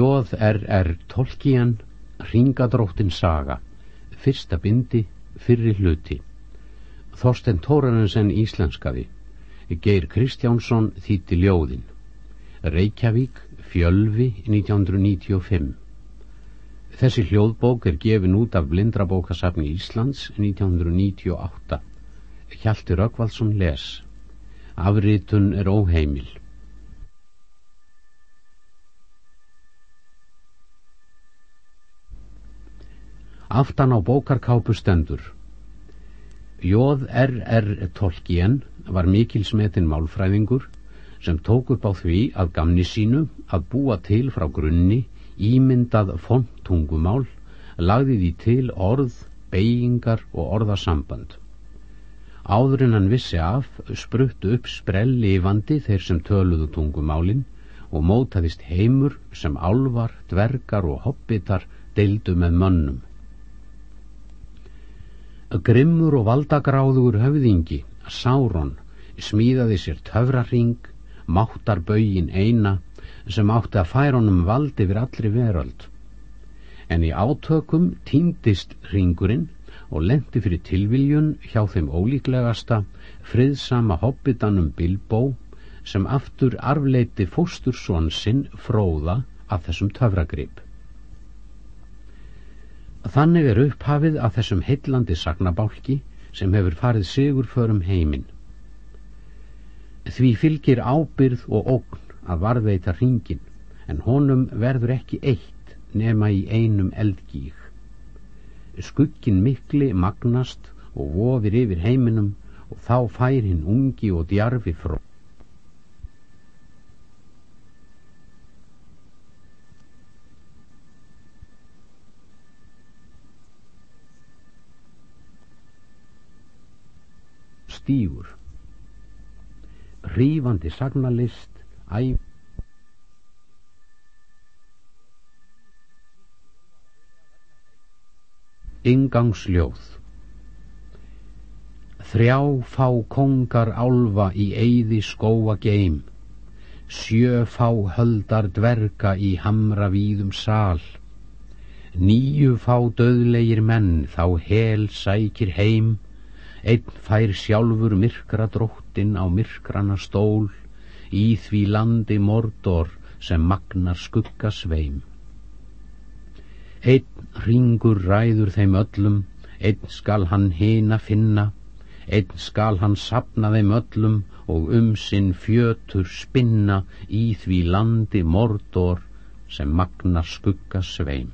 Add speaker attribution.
Speaker 1: Jóð er Tolkien, Ringadróttin saga, fyrsta bindi, fyrri hluti. Þorsten Tóranensen íslenskaði, Geir Kristjánsson þýtti ljóðin. Reykjavík, Fjölvi, 1995. Þessi hljóðbók er gefin út af Blindrabókasafni Íslands 1998. Hjalti Rökkvaldsson les. Afritun er óheimil. Aftan á bókarkápu stendur. Jóð R.R. Tolkien var mikilsmetinn málfræðingur sem tók upp á því að gamni sínu að búa til frá grunni ímyndað fonttungumál lagði því til orð, beigingar og orðasamband. Áður en hann vissi af spruttu upp sprell lifandi þeir sem töluðu tungumálin og mótaðist heimur sem álvar, dvergar og hobbitar deildu með mönnum. Grimmur og valdagráður höfðingi, Sáron, smíðaði sér töfrarring, máttar bögin eina, sem átti að færa honum vald yfir allri veröld. En í átökum týndist ringurinn og lendi fyrir tilviljun hjá þeim ólíklegasta friðsama hobbitanum Bilbo sem aftur arfleiti fóstursón sinn fróða af þessum töfragrip. Þannig er upphafið að þessum heillandi sagnabálki sem hefur farið sigur förum heiminn. Því fylgir ábyrð og ógn að varðveita hringin, en honum verður ekki eitt nema í einum eldgík. Skuggin mikli magnast og vofir yfir heiminum og þá fær hinn ungi og djarfi frá. Stígur rífandi sagnalist æf Ingangsljóð Þrjá fá kongar álfa í eyði skóa geim, sjö fá höldar dverga í hamra víðum sál, nýju fá döðlegir menn þá hel sækir heim, Einn fær sjálfur myrkra dróttin á myrkrana stól, í því landi mordor sem magnar skugga sveim. Einn ringur ræður þeim öllum, einn skal hann hina finna, einn skal hann sapna þeim öllum og um sinn fjötur spinna í því landi mordor sem magnar skugga sveim.